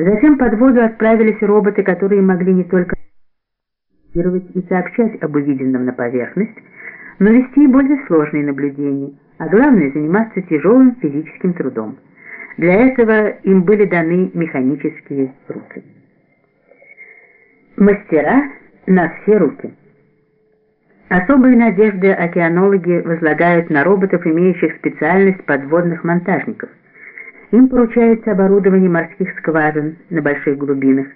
Затем под воду отправились роботы, которые могли не только и сообщать об увиденном на поверхность, но вести более сложные наблюдения, а главное заниматься тяжелым физическим трудом. Для этого им были даны механические руки. Мастера на все руки. Особые надежды океанологи возлагают на роботов, имеющих специальность подводных монтажников. Им поручается оборудование морских скважин на больших глубинах.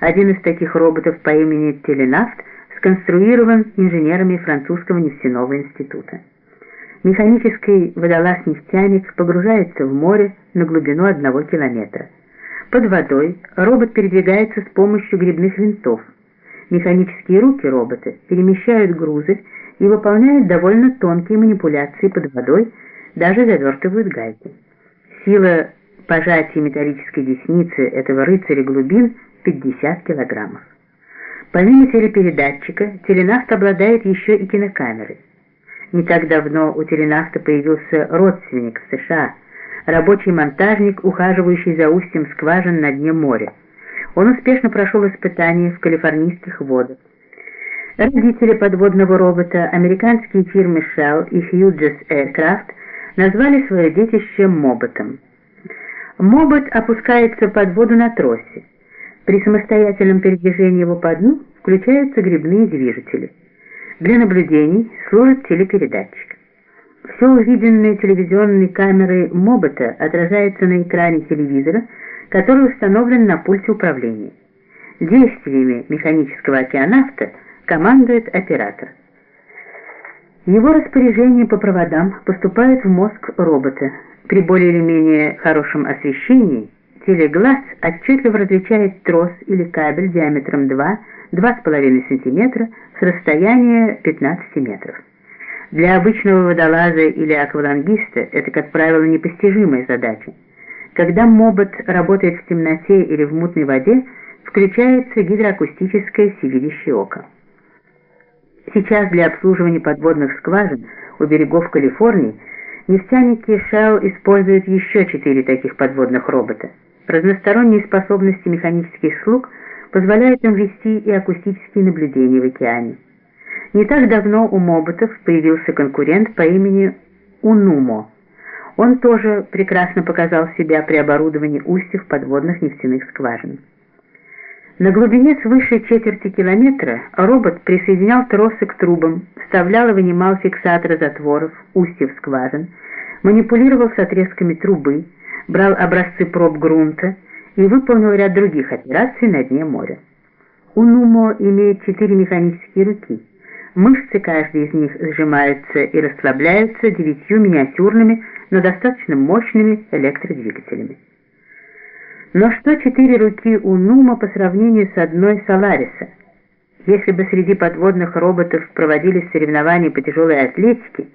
Один из таких роботов по имени Теленафт сконструирован инженерами французского нефтяного института. Механический водолаз-нефтяник погружается в море на глубину одного километра. Под водой робот передвигается с помощью грибных винтов. Механические руки робота перемещают грузы и выполняют довольно тонкие манипуляции под водой, даже завертывают гайки. Сила пожатия металлической десницы этого рыцаря глубин 50 килограммов. Помимо телепередатчика, теленавт обладает еще и кинокамерой. Не так давно у теленавта появился родственник в США, рабочий монтажник, ухаживающий за устьем скважин на дне моря. Он успешно прошел испытания в калифорнийских водах. Родители подводного робота, американские фирмы Shell и Hughes Aircraft, назвали свое детище Моботом. Мобот опускается под воду на тросе. При самостоятельном передвижении его по дну включаются грибные движители. Для наблюдений служит телепередатчик. Все увиденное телевизионной камерой Мобота отражается на экране телевизора, который установлен на пульте управления. Действиями механического океанавта командует оператор. Его распоряжение по проводам поступает в мозг робота. При более или менее хорошем освещении телеглаз отчетливо различает трос или кабель диаметром 2-2,5 см с расстояния 15 метров. Для обычного водолаза или аквалангиста это, как правило, непостижимая задача. Когда мобот работает в темноте или в мутной воде, включается гидроакустическое всевидящее око. Сейчас для обслуживания подводных скважин у берегов Калифорнии нефтяники Shell используют еще четыре таких подводных робота. Разносторонние способности механических слуг позволяют им вести и акустические наблюдения в океане. Не так давно у моботов появился конкурент по имени Унумо. Он тоже прекрасно показал себя при оборудовании устьев подводных нефтяных скважин. На глубине свыше четверти километра робот присоединял тросы к трубам, вставлял и вынимал фиксаторы затворов, устьев скважин, манипулировал с отрезками трубы, брал образцы проб грунта и выполнил ряд других операций на дне моря. Унумо имеет четыре механические руки. Мышцы каждой из них сжимаются и расслабляются девятью миниатюрными, но достаточно мощными электродвигателями. Но что четыре руки у Нума по сравнению с одной Солариса? Если бы среди подводных роботов проводились соревнования по тяжелой атлетике,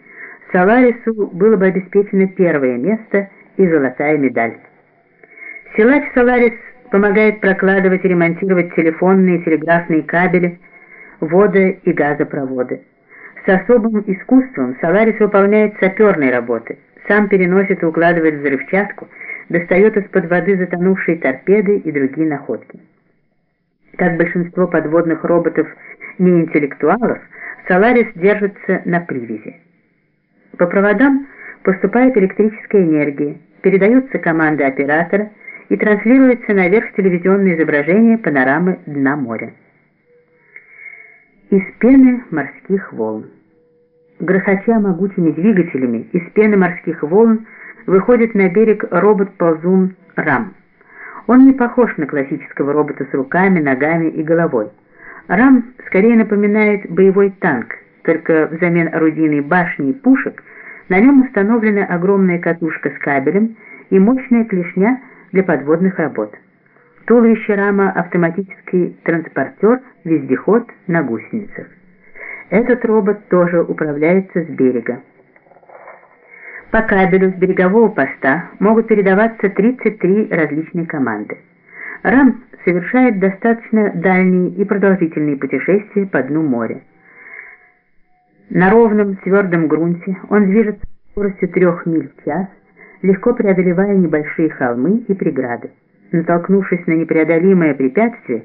Соларису было бы обеспечено первое место и золотая медаль. Силач Соларис помогает прокладывать и ремонтировать телефонные и телеграфные кабели, воды и газопроводы. С особым искусством Соларис выполняет саперные работы, сам переносит и укладывает взрывчатку, достает из-под воды затонувшие торпеды и другие находки. Как большинство подводных роботов неинтеллектуалов, Соларис держится на привязи. По проводам поступает электрическая энергия, передаются команды оператора и транслируется наверх телевизионное изображение панорамы дна моря. Из пены морских волн. Грохоча могучими двигателями, из пены морских волн выходит на берег робот-ползун Рам. Он не похож на классического робота с руками, ногами и головой. Рам скорее напоминает боевой танк, только взамен орудийной башни и пушек на нем установлена огромная катушка с кабелем и мощная клешня для подводных работ. Туловище рама – автоматический транспортер, вездеход на гусеницах. Этот робот тоже управляется с берега. По кабелю с берегового поста могут передаваться 33 различные команды. РАМ совершает достаточно дальние и продолжительные путешествия по дну моря. На ровном твердом грунте он движется скоростью 3 миль в час, легко преодолевая небольшие холмы и преграды. Натолкнувшись на непреодолимое препятствие,